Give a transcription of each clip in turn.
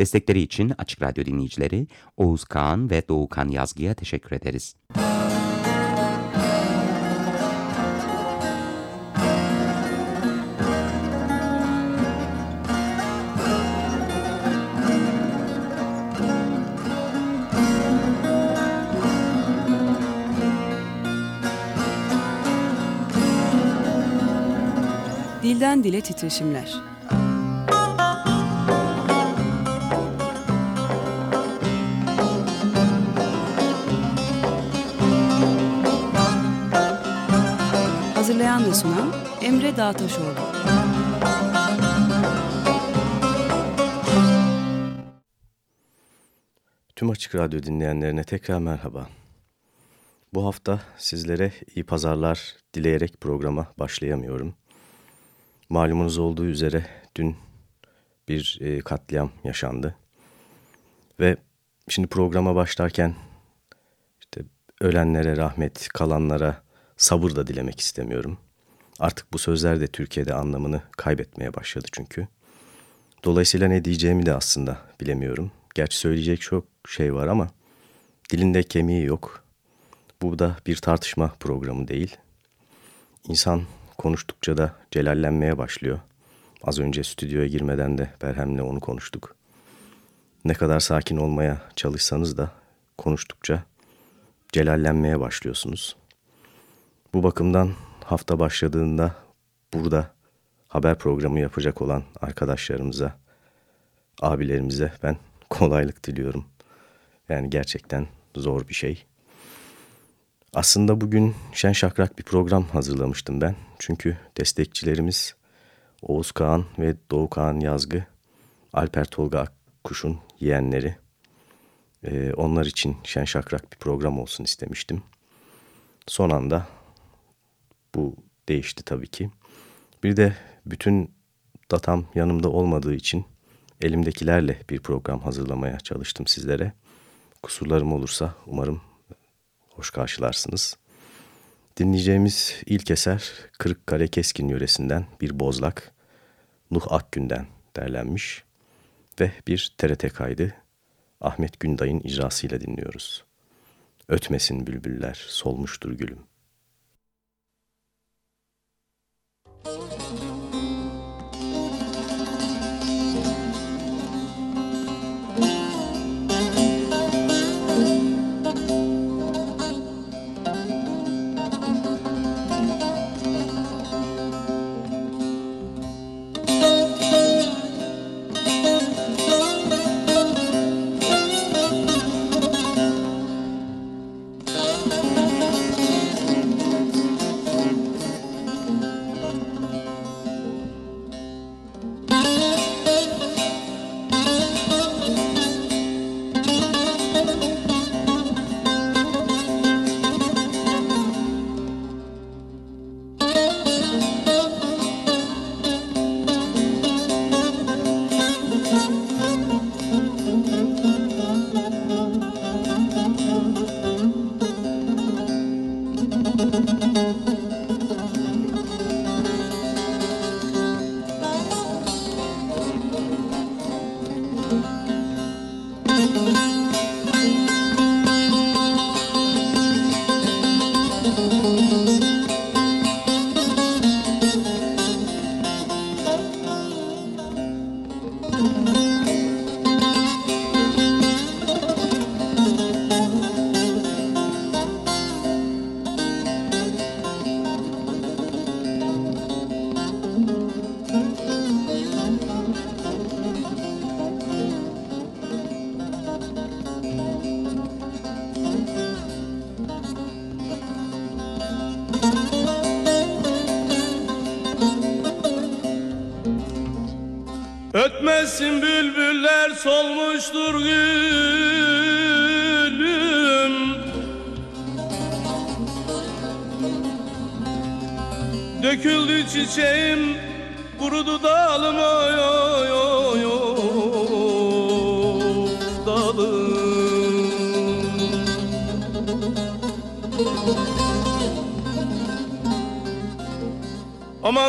Destekleri için Açık Radyo dinleyicileri Oğuz Kağan ve Doğukan Yazgı'ya teşekkür ederiz. Dilden Dile Titreşimler ve sunan Emre Dağtaşoğlu Tüm Açık Radyo dinleyenlerine tekrar merhaba. Bu hafta sizlere iyi pazarlar dileyerek programa başlayamıyorum. Malumunuz olduğu üzere dün bir e, katliam yaşandı. Ve şimdi programa başlarken işte ölenlere rahmet, kalanlara sabır da dilemek istemiyorum. Artık bu sözler de Türkiye'de anlamını kaybetmeye başladı çünkü. Dolayısıyla ne diyeceğimi de aslında bilemiyorum. Gerçi söyleyecek çok şey var ama dilinde kemiği yok. Bu da bir tartışma programı değil. İnsan konuştukça da celallenmeye başlıyor. Az önce stüdyoya girmeden de Berhem'le onu konuştuk. Ne kadar sakin olmaya çalışsanız da konuştukça celallenmeye başlıyorsunuz. Bu bakımdan hafta başladığında burada haber programı yapacak olan arkadaşlarımıza, abilerimize ben kolaylık diliyorum. Yani gerçekten zor bir şey. Aslında bugün şen şakrak bir program hazırlamıştım ben. Çünkü destekçilerimiz Oğuz Kağan ve Doğu Kağan Yazgı, Alper Tolga Akkuş'un yeğenleri. Ee, onlar için şen şakrak bir program olsun istemiştim. Son anda bu değişti tabii ki. Bir de bütün datam yanımda olmadığı için elimdekilerle bir program hazırlamaya çalıştım sizlere. Kusurlarım olursa umarım hoş karşılarsınız. Dinleyeceğimiz ilk eser Kırıkkale Keskin yöresinden bir bozlak Nuh Akgün'den derlenmiş ve bir TRT kaydı Ahmet Günday'ın icrasıyla dinliyoruz. Ötmesin bülbüller, solmuştur gülüm.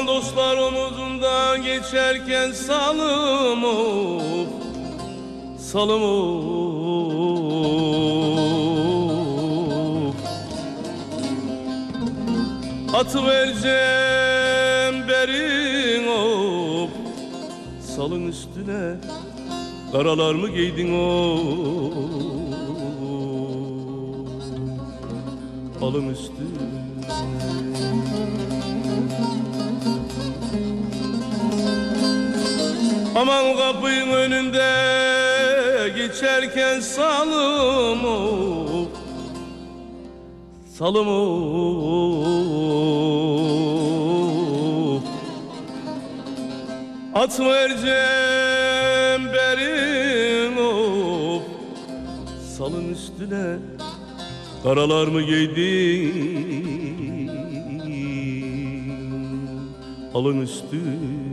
Aman dostlar omuzunda geçerken salım of salım of Atı vereceğim berin of Salın üstüne. Karalar mı giydin o Alın üstüne Kapının önünde geçerken salım of Salım of At vereceğim berin of Salın üstüne. Karalar mı giydin? Alın üstüne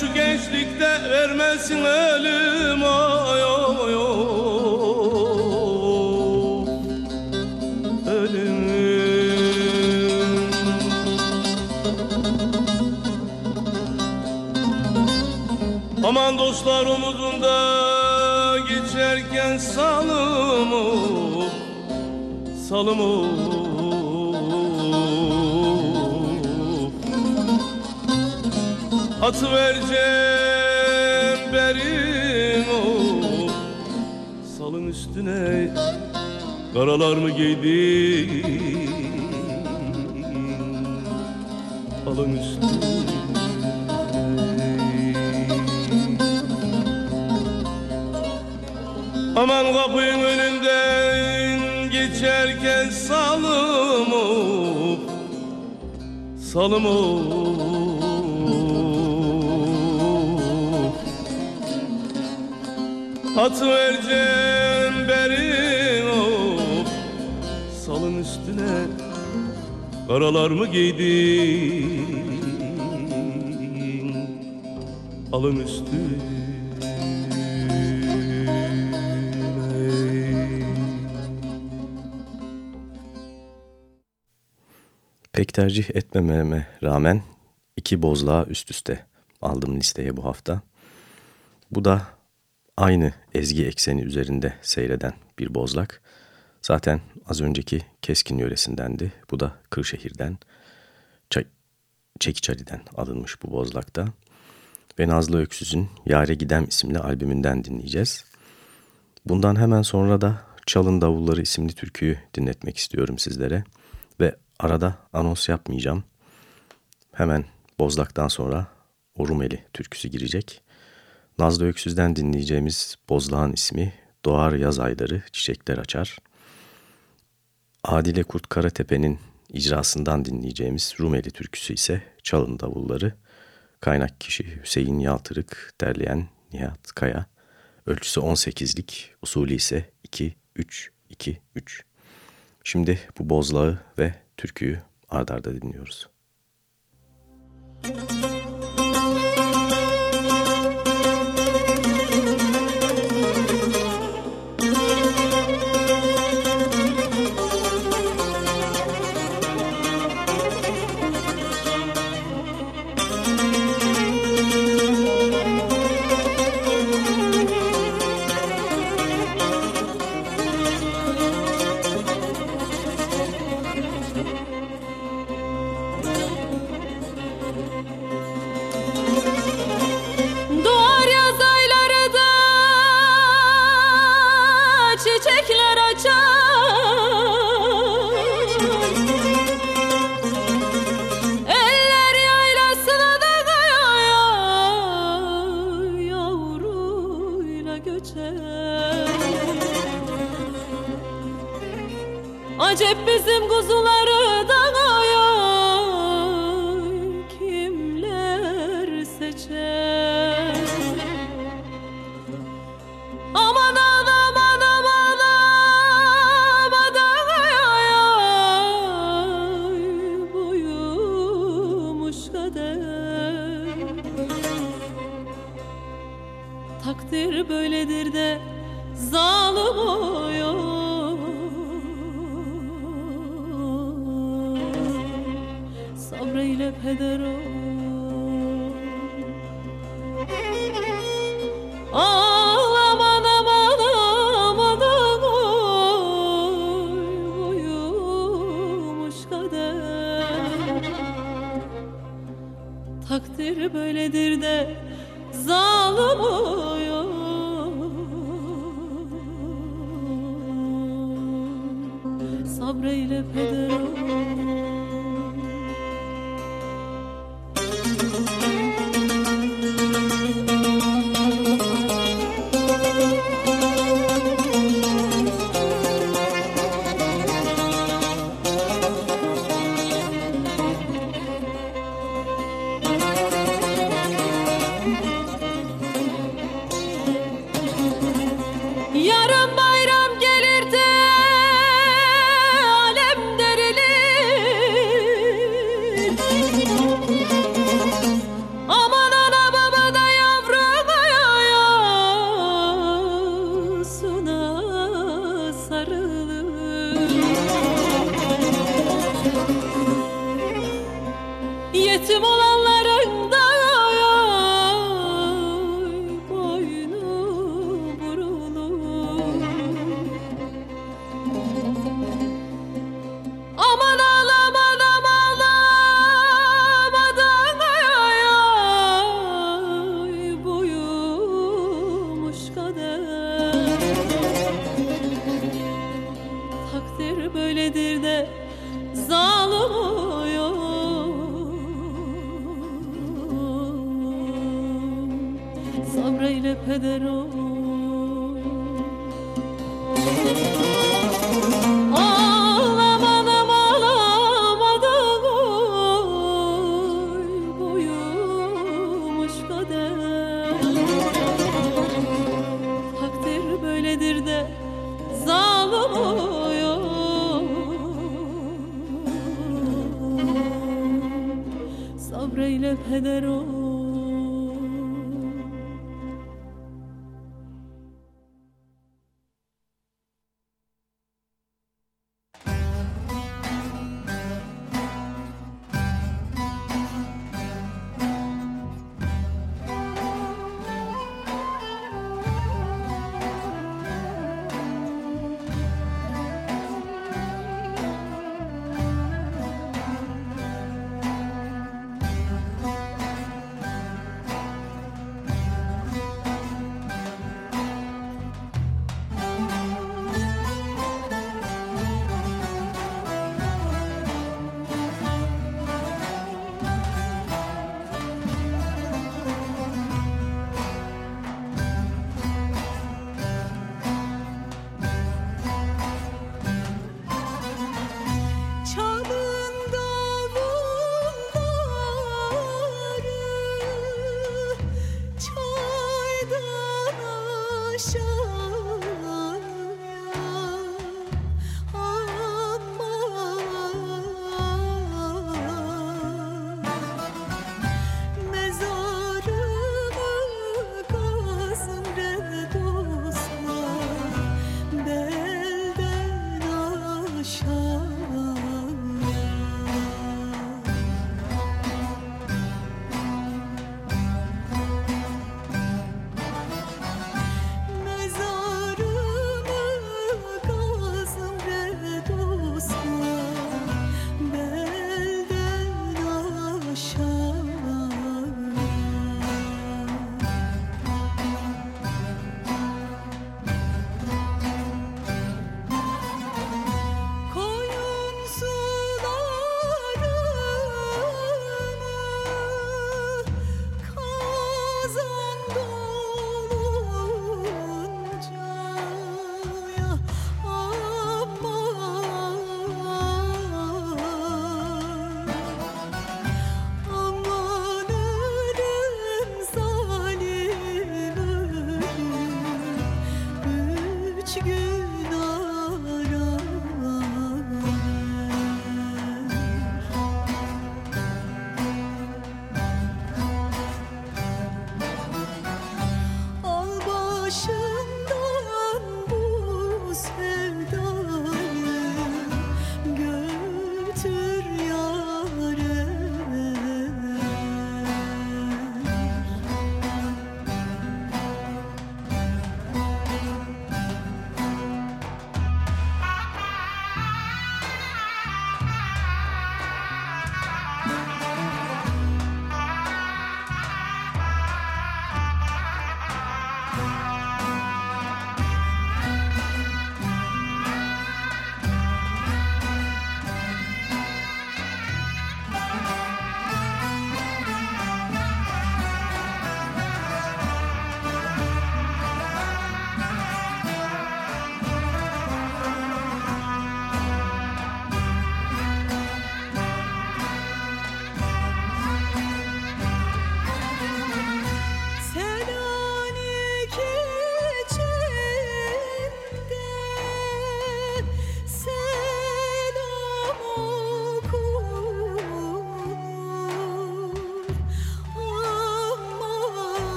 şu gençlikte vermesin oy oy Ölüm Aman dostlar omuzunda geçerken salım salım of. Atı vereceğim berin of, salın üstüne karalar mı giydin alın üstüne Aman kapının önünden geçerken salım of, salım of. At vereceğim berin of, salın üstüne karalar mı giydin, alın üstüne. Pek tercih etmememe rağmen iki bozlağı üst üste aldım listeye bu hafta. Bu da aynı ezgi ekseni üzerinde seyreden bir bozlak. Zaten az önceki Keskin yöresindendi. Bu da Kırşehir'den, Ç Çekiçali'den alınmış bu bozlakta. Ve Nazlı Öksüz'ün Yare Gidem isimli albümünden dinleyeceğiz. Bundan hemen sonra da Çalın Davulları isimli türküyü dinletmek istiyorum sizlere. Ve arada anons yapmayacağım. Hemen Bozlak'tan sonra o Rumeli türküsü girecek. Nazlı Öksüz'den dinleyeceğimiz Bozlağın ismi Doğar Yaz Ayları Çiçekler Açar. Adile Kurt Karatepe'nin icrasından dinleyeceğimiz Rumeli türküsü ise Çalın Davulları. Kaynak kişi Hüseyin Yaltırık, derleyen Nihat Kaya. Ölçüsü 18'lik, usulü ise 2-3-2-3. Şimdi bu bozlağı ve türküyü ardarda dinliyoruz. Müzik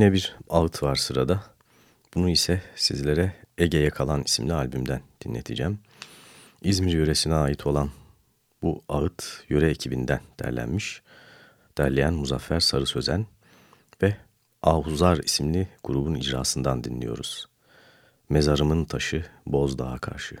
Yine bir ağıt var sırada. Bunu ise sizlere Ege'ye kalan isimli albümden dinleteceğim. İzmir yöresine ait olan bu ağıt yöre ekibinden derlenmiş. Derleyen Muzaffer Sarı Sözen ve Ahuzar isimli grubun icrasından dinliyoruz. Mezarımın taşı Bozdağ'a karşı.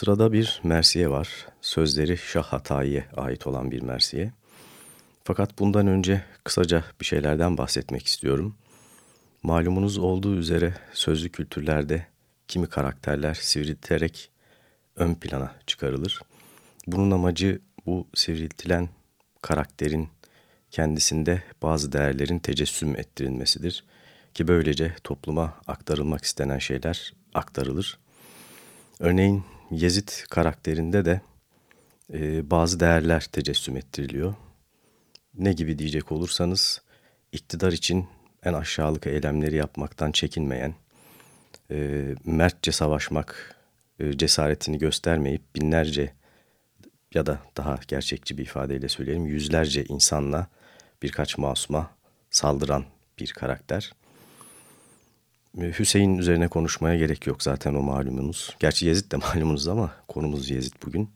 Sırada bir Mersiye var. Sözleri Şah Hatayi'ye ait olan bir Mersiye. Fakat bundan önce kısaca bir şeylerden bahsetmek istiyorum. Malumunuz olduğu üzere sözlü kültürlerde kimi karakterler sivriltilerek ön plana çıkarılır. Bunun amacı bu sivriltilen karakterin kendisinde bazı değerlerin tecessüm ettirilmesidir. Ki böylece topluma aktarılmak istenen şeyler aktarılır. Örneğin Yezid karakterinde de e, bazı değerler tecessüm ettiriliyor. Ne gibi diyecek olursanız iktidar için en aşağılık eylemleri yapmaktan çekinmeyen, e, mertçe savaşmak e, cesaretini göstermeyip binlerce ya da daha gerçekçi bir ifadeyle söyleyelim yüzlerce insanla birkaç masuma saldıran bir karakter. E, Hüseyin üzerine konuşmaya gerek yok zaten o malumunuz. Gerçi Yezid de malumunuz ama konumuz Yezid bugün.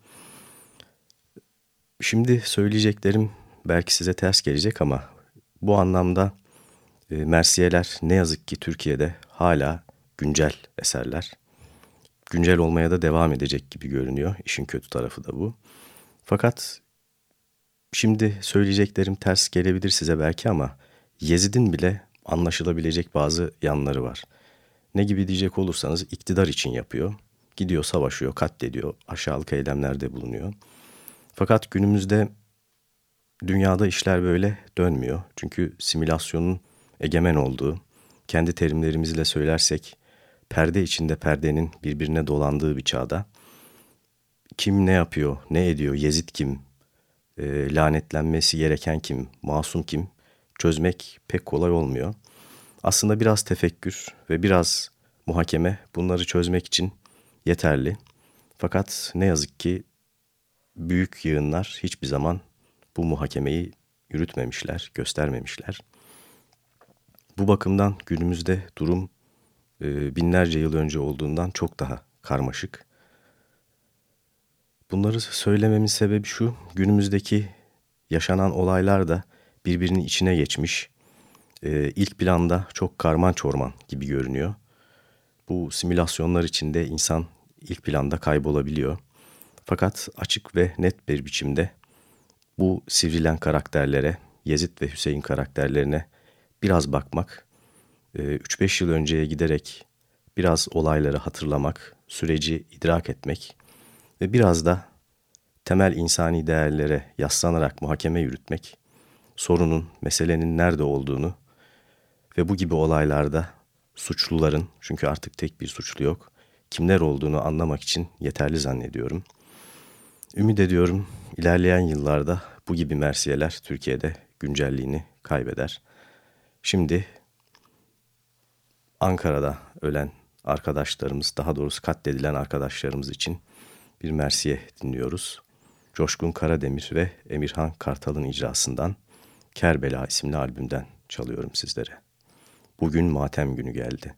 Şimdi söyleyeceklerim belki size ters gelecek ama bu anlamda e, Mersiyeler ne yazık ki Türkiye'de hala güncel eserler. Güncel olmaya da devam edecek gibi görünüyor. İşin kötü tarafı da bu. Fakat şimdi söyleyeceklerim ters gelebilir size belki ama Yezid'in bile anlaşılabilecek bazı yanları var. Ne gibi diyecek olursanız iktidar için yapıyor. Gidiyor savaşıyor, katlediyor, aşağılık eylemlerde bulunuyor. Fakat günümüzde dünyada işler böyle dönmüyor. Çünkü simülasyonun egemen olduğu, kendi terimlerimizle söylersek perde içinde perdenin birbirine dolandığı bir çağda kim ne yapıyor, ne ediyor, Yezid kim, e, lanetlenmesi gereken kim, masum kim çözmek pek kolay olmuyor. Aslında biraz tefekkür ve biraz muhakeme bunları çözmek için yeterli. Fakat ne yazık ki büyük yığınlar hiçbir zaman bu muhakemeyi yürütmemişler, göstermemişler. Bu bakımdan günümüzde durum e, binlerce yıl önce olduğundan çok daha karmaşık. Bunları söylememin sebebi şu, günümüzdeki yaşanan olaylar da birbirinin içine geçmiş, e, ilk planda çok karman çorman gibi görünüyor. Bu simülasyonlar içinde insan ilk planda kaybolabiliyor. Fakat açık ve net bir biçimde bu sivrilen karakterlere, Yezid ve Hüseyin karakterlerine biraz bakmak, 3-5 yıl önceye giderek biraz olayları hatırlamak, süreci idrak etmek ve biraz da temel insani değerlere yaslanarak muhakeme yürütmek, sorunun, meselenin nerede olduğunu ve bu gibi olaylarda suçluların, çünkü artık tek bir suçlu yok, kimler olduğunu anlamak için yeterli zannediyorum. Ümit ediyorum ilerleyen yıllarda bu gibi mersiyeler Türkiye'de güncelliğini kaybeder. Şimdi Ankara'da ölen arkadaşlarımız, daha doğrusu katledilen arkadaşlarımız için bir mersiye dinliyoruz. Coşkun Karademir ve Emirhan Kartal'ın icrasından Kerbela isimli albümden çalıyorum sizlere. Bugün matem günü geldi.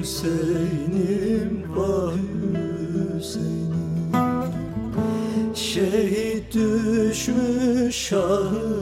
Hüseyin'im vah Hüseyin'im. Şehit düşmüş şahı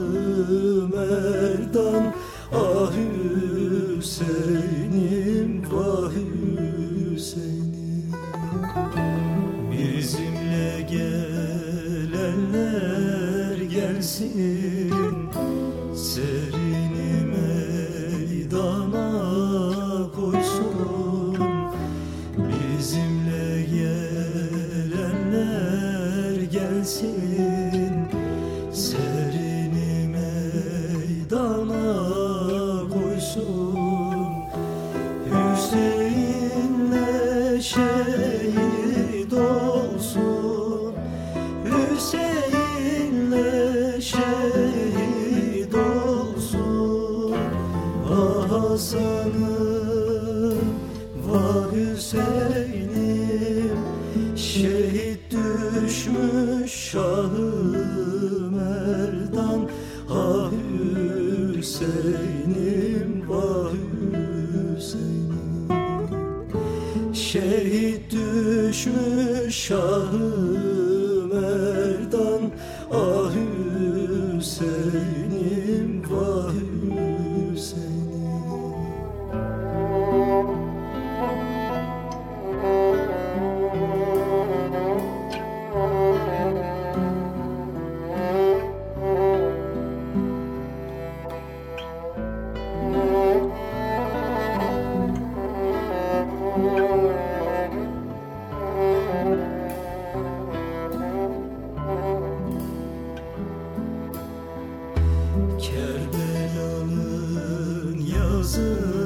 soon.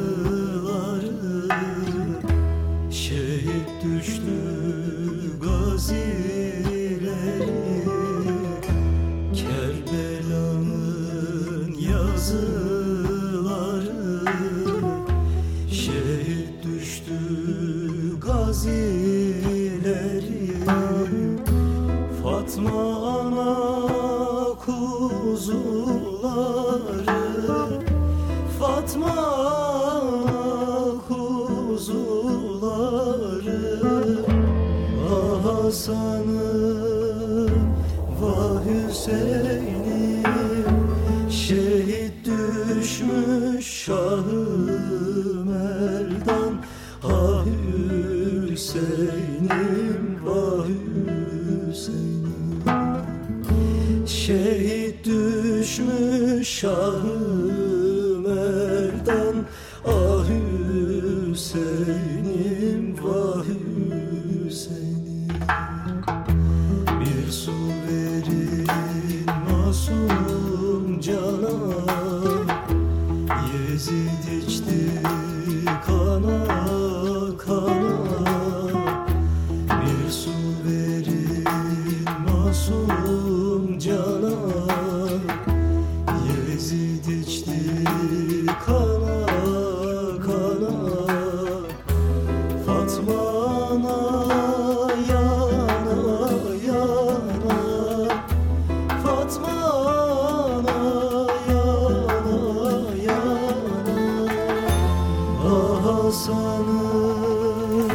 Hasan'ım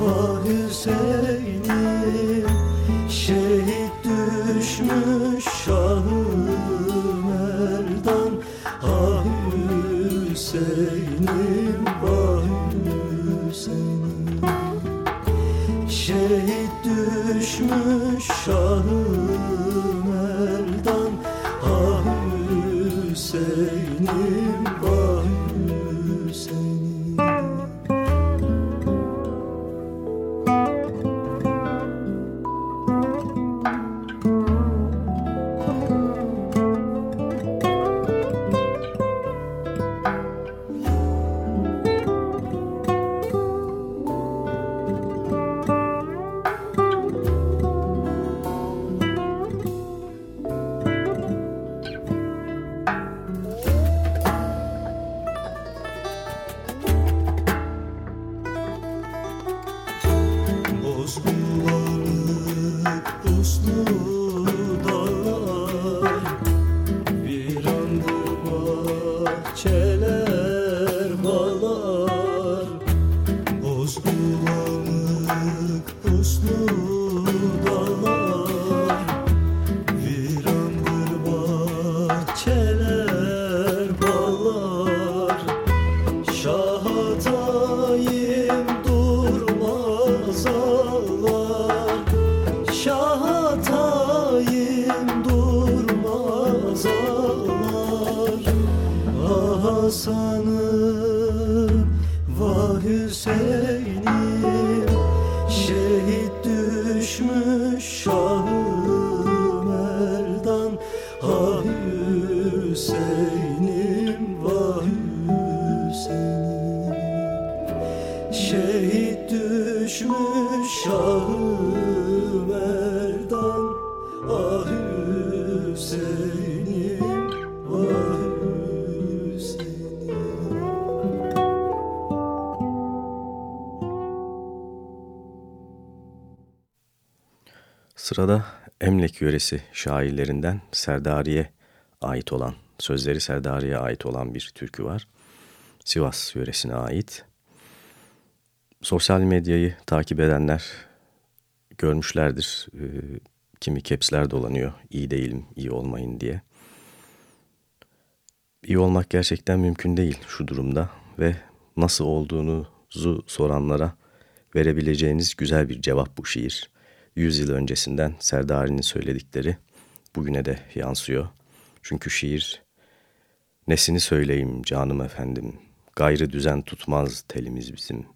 Vah Hüseyin'im Şehit düşmüş Şah-ı Merdan. Ah Hüseyin'im Vah Hüseyin'im. Şehit düşmüş Şah-ı Sırada Emlek yöresi şairlerinden Serdari'ye ait olan, sözleri Serdari'ye ait olan bir türkü var. Sivas yöresine ait. Sosyal medyayı takip edenler görmüşlerdir. Ee, kimi kepsler dolanıyor. İyi değilim, iyi olmayın diye. İyi olmak gerçekten mümkün değil şu durumda ve nasıl olduğunuzu soranlara verebileceğiniz güzel bir cevap bu şiir. 100 yıl öncesinden Serdari'nin söyledikleri bugüne de yansıyor. Çünkü şiir nesini söyleyeyim canım efendim, gayrı düzen tutmaz telimiz bizim.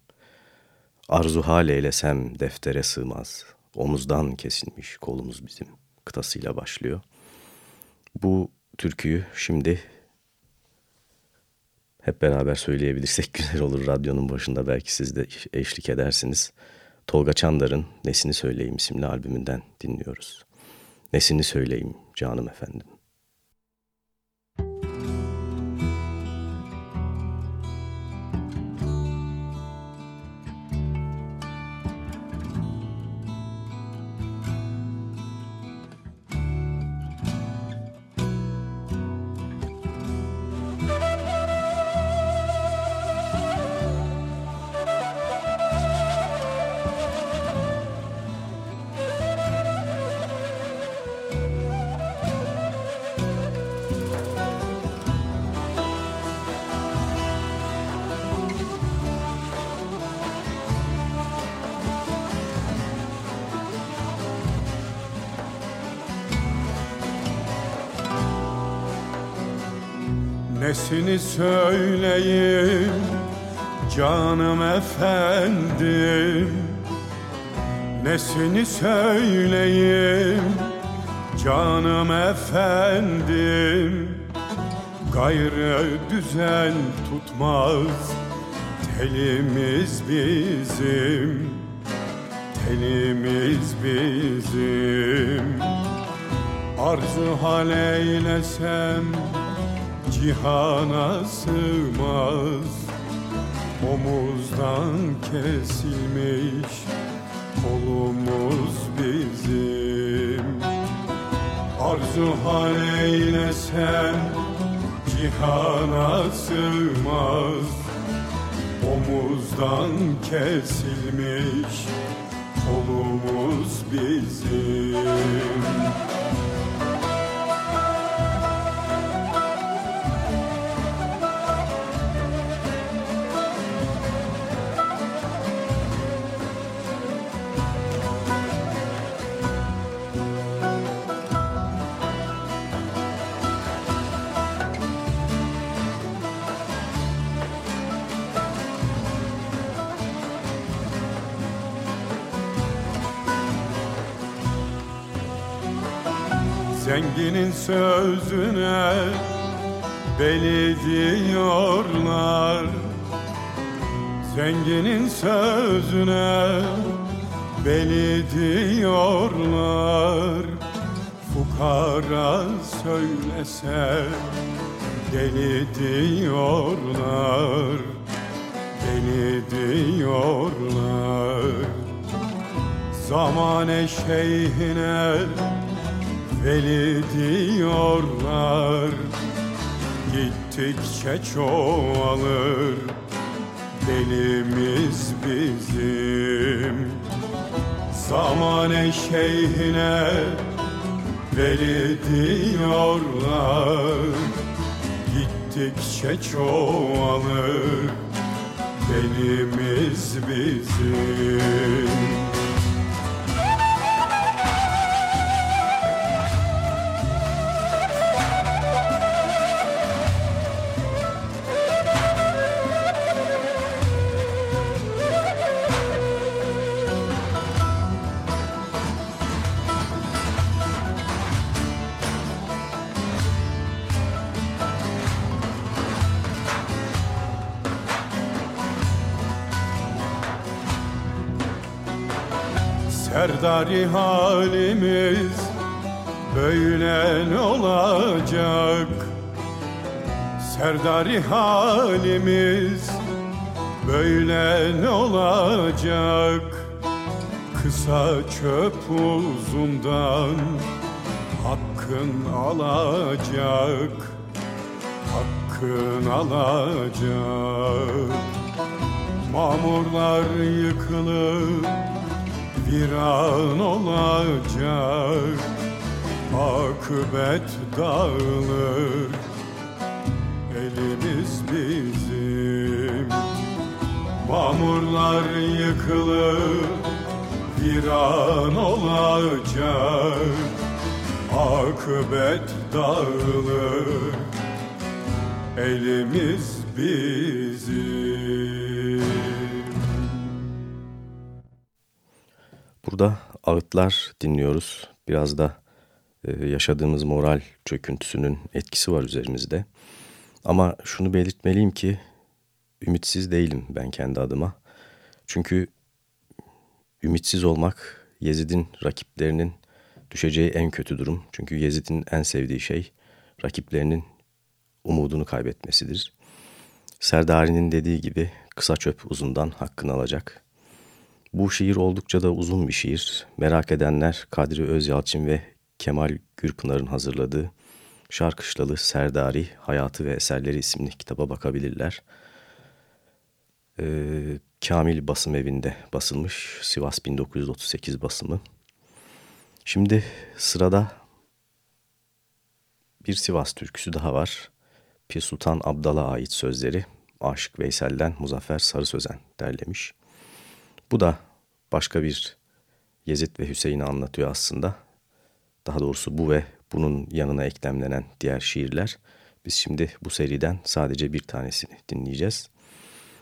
Arzu hal eylesem deftere sığmaz, omuzdan kesilmiş kolumuz bizim kıtasıyla başlıyor. Bu türküyü şimdi hep beraber söyleyebilirsek güzel olur. Radyonun başında belki siz de eşlik edersiniz. Tolga Çandar'ın Nesini Söyleyeyim isimli albümünden dinliyoruz. Nesini Söyleyeyim canım efendim. Nesini söyleyeyim canım efendim. Nesini söyleyeyim canım efendim. Gayrı düzen tutmaz telimiz bizim. Telimiz bizim. Arzu hal eylesem cihana sığmaz. Omuzdan kesilmiş kolumuz bizim. Arzu hal cihana sığmaz. Omuzdan kesilmiş kolumuz bizim Zenginin sözüne beli diyorlar. Zenginin sözüne beli diyorlar. Fukara söylese deli diyorlar. Deli diyorlar. Zamane şeyhine Veli diyorlar Gittikçe çoğalır. Delimiz bizim Zamane şeyhine Veli diyorlar Gittikçe çoğalır. Delimiz bizim Serdari halimiz böyle olacak. Serdari halimiz böyle olacak. Kısa çöp uzundan hakkın alacak. Hakkın alacak. Mamurlar yıkılıp viran olacak. Akıbet dağılır. Elimiz bizim. Mamurlar yıkılır. Viran olacak. Akıbet dağılır. Elimiz bizim Burada ağıtlar dinliyoruz. Biraz da e, yaşadığımız moral çöküntüsünün etkisi var üzerimizde. Ama şunu belirtmeliyim ki ümitsiz değilim ben kendi adıma. Çünkü ümitsiz olmak Yezid'in rakiplerinin düşeceği en kötü durum. Çünkü Yezid'in en sevdiği şey rakiplerinin umudunu kaybetmesidir. Serdari'nin dediği gibi kısa çöp uzundan hakkını alacak. Bu şiir oldukça da uzun bir şiir. Merak edenler Kadri Özyalçın ve Kemal Gürpınar'ın hazırladığı Şarkışlalı Serdari Hayatı ve Eserleri isimli kitaba bakabilirler. Ee, Kamil Basım Evi'nde basılmış. Sivas 1938 basımı. Şimdi sırada bir Sivas türküsü daha var. Pir Sultan Abdal'a ait sözleri Aşık Veysel'den Muzaffer Sarı Sözen derlemiş. Bu da başka bir Yezid ve Hüseyin'i anlatıyor aslında. Daha doğrusu bu ve bunun yanına eklemlenen diğer şiirler. Biz şimdi bu seriden sadece bir tanesini dinleyeceğiz.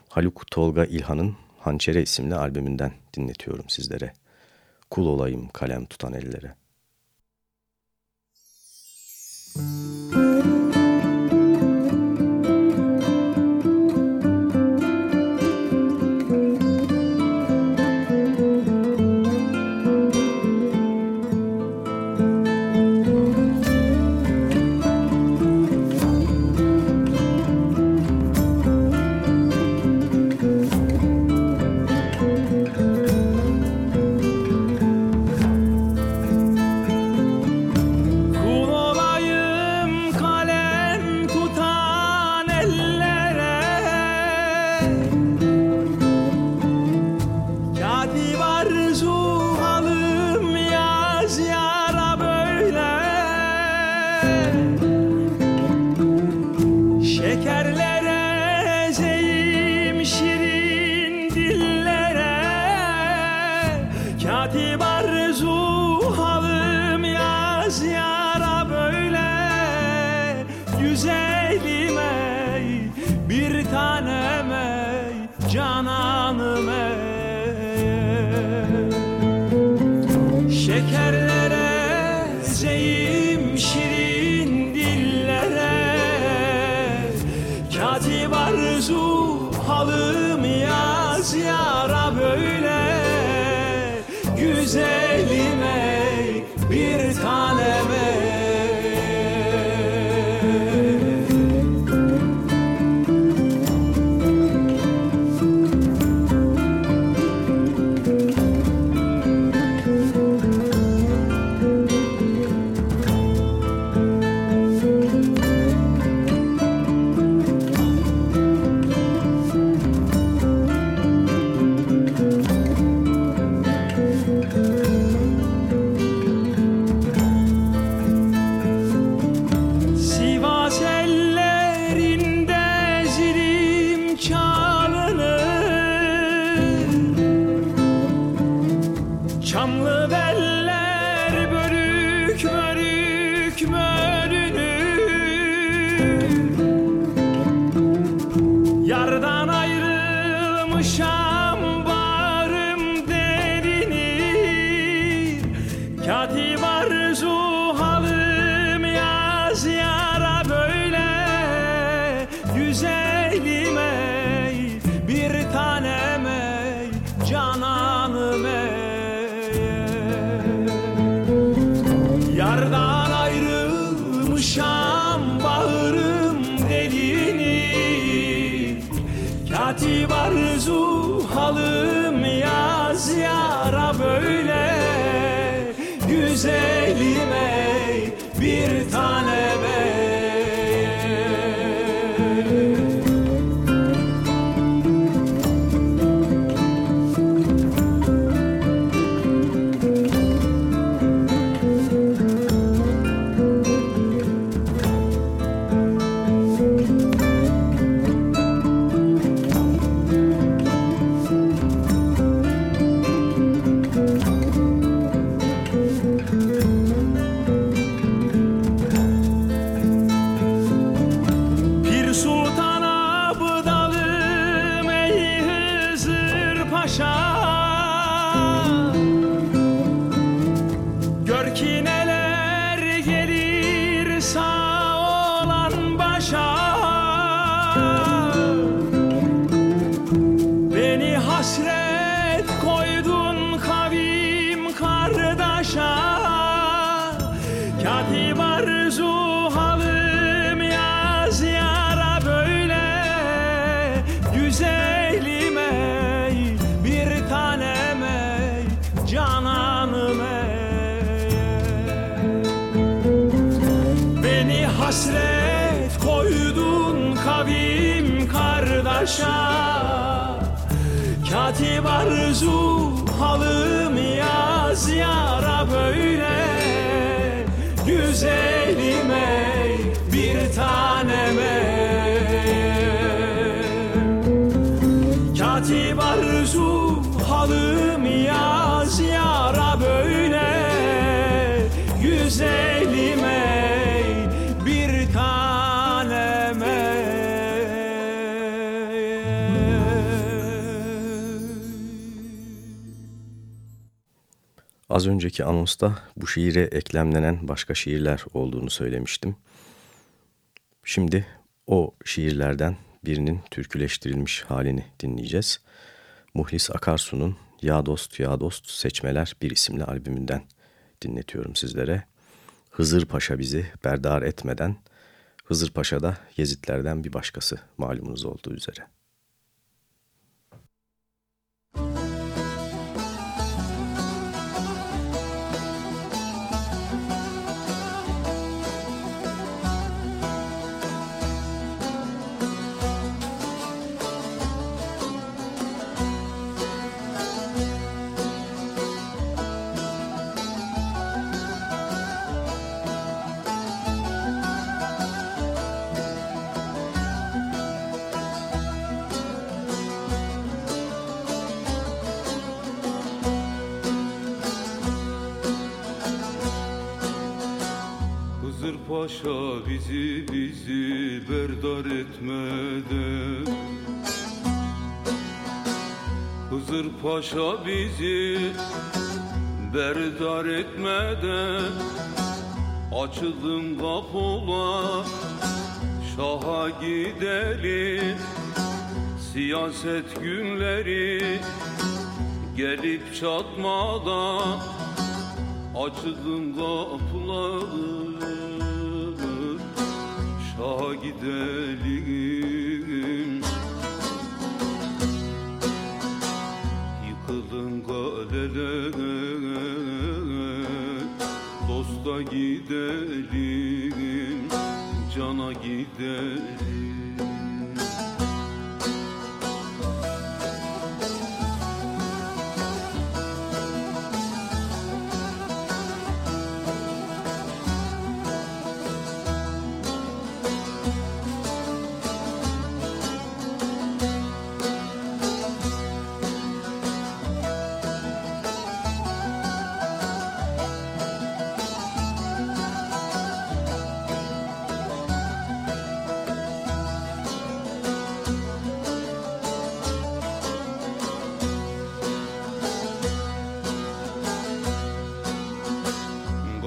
Haluk Tolga İlhan'ın Hançere isimli albümünden dinletiyorum sizlere. Kul olayım kalem tutan ellere. Katip arzu halım yaz yara böyle. Güzelim Az önceki anonsta bu şiire eklemlenen başka şiirler olduğunu söylemiştim. Şimdi o şiirlerden birinin türküleştirilmiş halini dinleyeceğiz. Muhlis Akarsu'nun Ya Dost Ya Dost Seçmeler bir isimli albümünden dinletiyorum sizlere. Hızır Paşa bizi berdar etmeden, Hızır Paşa da Yezitlerden bir başkası malumunuz olduğu üzere. Paşa bizi bizi berdar etmeden Hızır Paşa bizi berdar etmeden Açılın kapılar Şaha gidelim. Siyaset günleri Gelip çatmadan Açılın kapılar Şaha gidelim. Yıkılın kaleler Dosta gidelim Cana gidelim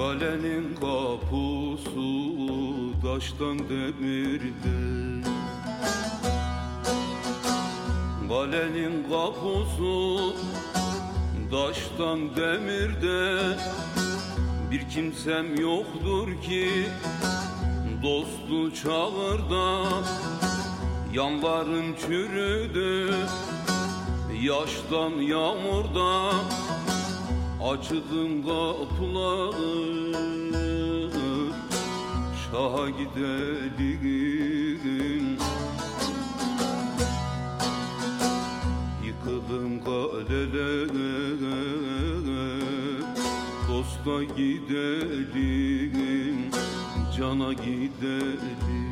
Kalenin kapusu taştan demirde. Kalenin kapusu taştan demirde. Bir kimsem yoktur ki dostu çağırda Yanların çürüdü Yaştan yağmurdan Açıldım kapıları Şaha gidelim. Yıkıldım kaleler Dosta gidelim Cana gidelim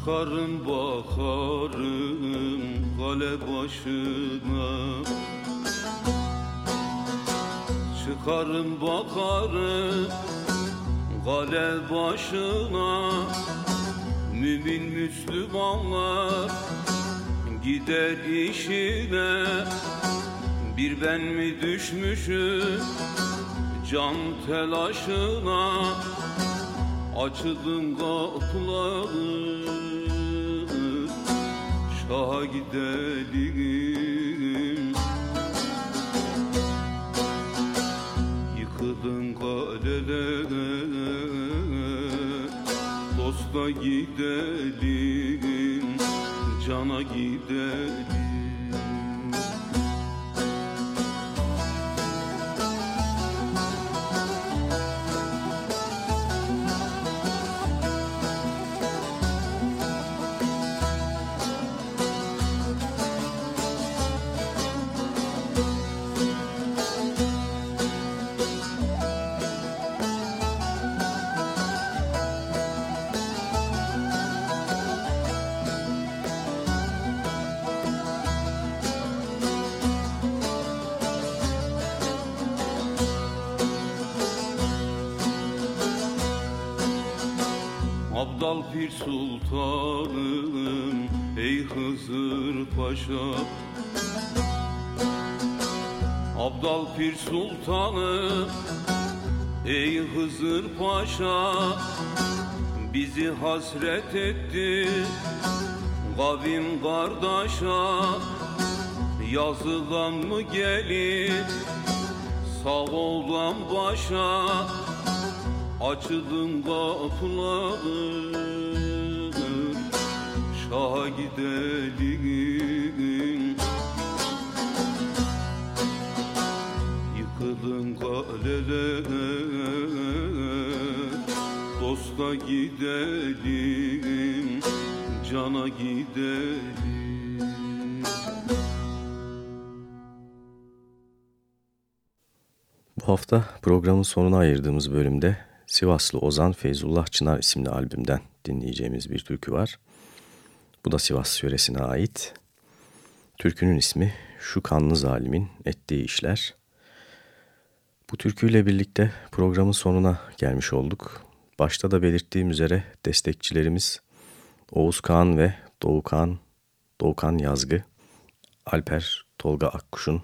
Çıkarım bakarım kale başına Çıkarım bakarım kale başına. Mümin Müslümanlar gider işine. Bir ben mi düşmüşüm can telaşına? Açıldım kapıları Şaha gidelim. Yıkıldın kaleler Dosta gidelim Cana gidelim Abdal Pir Sultanım ey Hızır Paşa. Abdal Pir Sultanım ey Hızır Paşa. Bizi hasret etti kavim kardeşa. Yazılan mı gelir sağ oldan başa Açılın kapıları Şaha gidelim. Yıkılın kaleler Dosta gidelim Cana gidelim. Hafta programın sonuna ayırdığımız bölümde Sivaslı Ozan Feyzullah Çınar isimli albümden dinleyeceğimiz bir türkü var. Bu da Sivas yöresine ait. Türkünün ismi Şu Kanlı Zalimin Ettiği İşler. Bu türküyle birlikte programın sonuna gelmiş olduk. Başta da belirttiğim üzere destekçilerimiz Oğuz Kağan ve Doğukan, Doğukan Yazgı, Alper Tolga Akkuş'un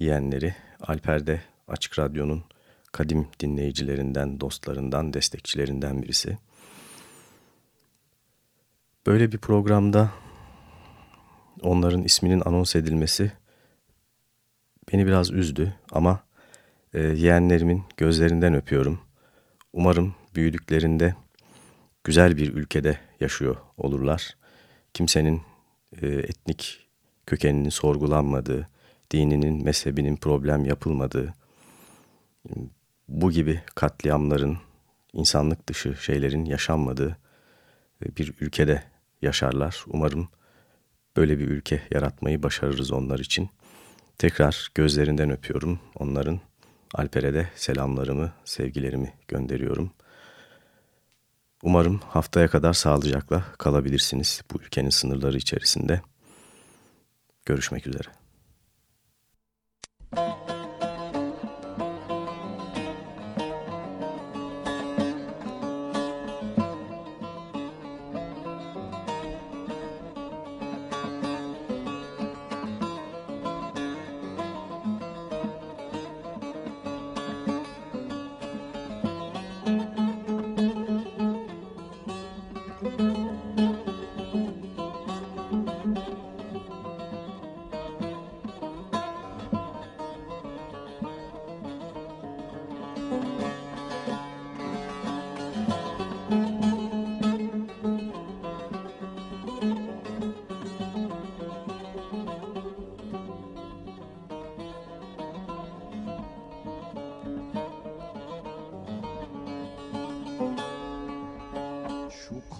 yeğenleri, Alper de Açık Radyo'nun kadim dinleyicilerinden, dostlarından, destekçilerinden birisi. Böyle bir programda onların isminin anons edilmesi beni biraz üzdü ama e, yeğenlerimin gözlerinden öpüyorum. Umarım büyüdüklerinde güzel bir ülkede yaşıyor olurlar. Kimsenin e, etnik kökeninin sorgulanmadığı, dininin, mezhebinin problem yapılmadığı, bu gibi katliamların, insanlık dışı şeylerin yaşanmadığı bir ülkede yaşarlar. Umarım böyle bir ülke yaratmayı başarırız onlar için. Tekrar gözlerinden öpüyorum onların. Alper'e de selamlarımı, sevgilerimi gönderiyorum. Umarım haftaya kadar sağlıcakla kalabilirsiniz bu ülkenin sınırları içerisinde. Görüşmek üzere.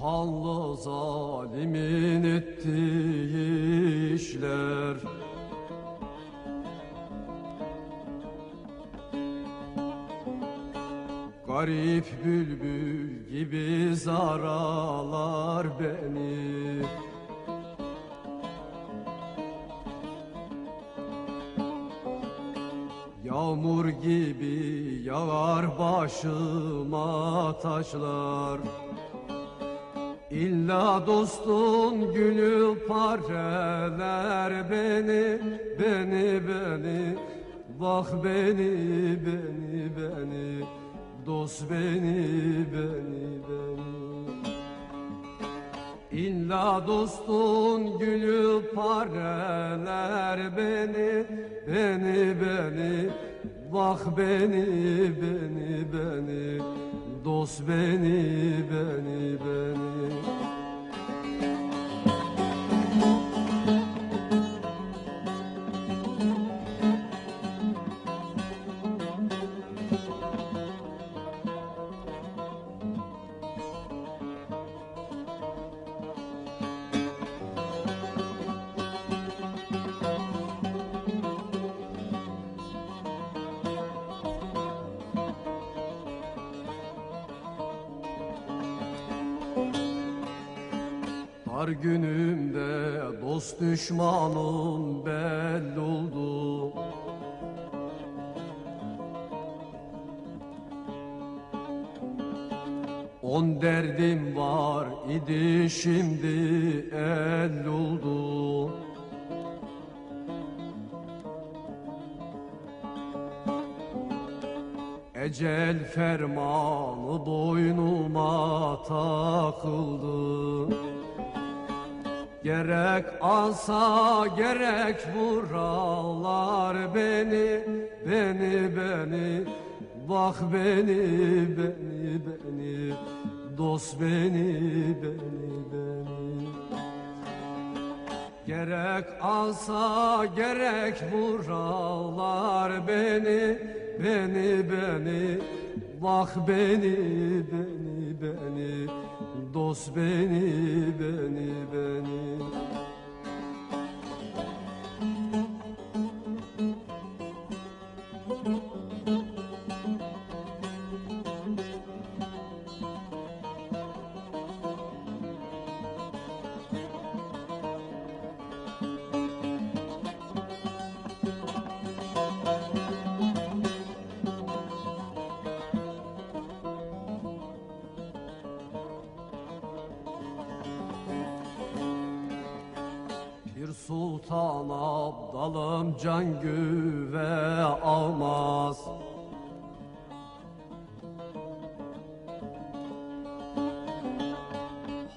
Kanlı zalimin ettiği işler. Garip bülbül gibi zaralar beni. Yağmur gibi yağar başıma taşlar İlla dostun gülü pareler beni, beni, beni. Bak beni, beni, beni. Dost beni, beni, beni. İlla dostun gülü pareler beni, beni, beni. Bak beni, beni, beni. Dost beni, beni, beni Dar günümde dost düşmanım belli oldu. On derdim var idi şimdi el oldu. Ecel fermanı boynuma takıldı Gerek alsa gerek vurarlar beni, beni, beni. Bak beni, beni, beni. Dost beni, beni, beni. Gerek alsa gerek vurarlar beni, beni, beni. Bak beni, beni, beni Dost beni, beni, beni can güve almaz.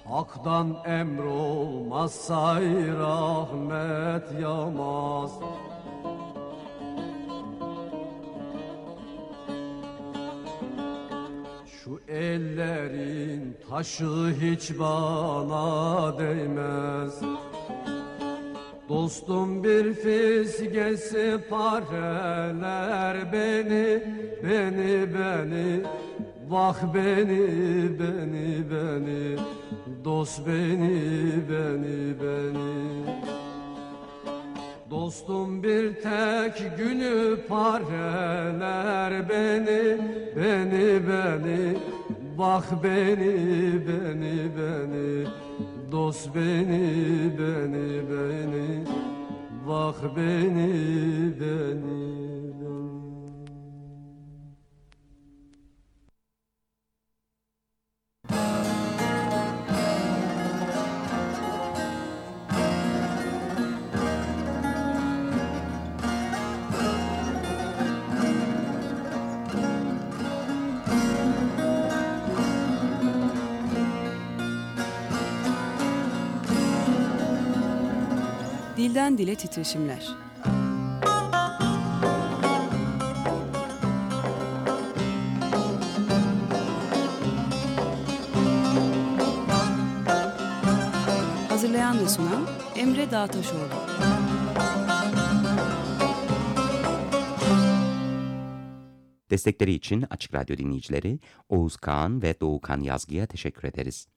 Hak'tan emr olmazsa rahmet yağmaz. Şu ellerin taşı hiç bana değmez Dostum bir fiskesi pareler beni, beni, beni. Bak beni, beni, beni. Dost beni, beni, beni. Dostum bir tek günü pareler beni, beni, beni. Bak beni, beni, beni Dost beni, beni, beni. Bak beni, beni, Dilden dile titreşimler. Hazırlayan ve sunan Emre Dağtaşoğlu. Destekleri için Açık Radyo dinleyicileri Oğuz Kağan ve Doğukan Yazgı'ya teşekkür ederiz.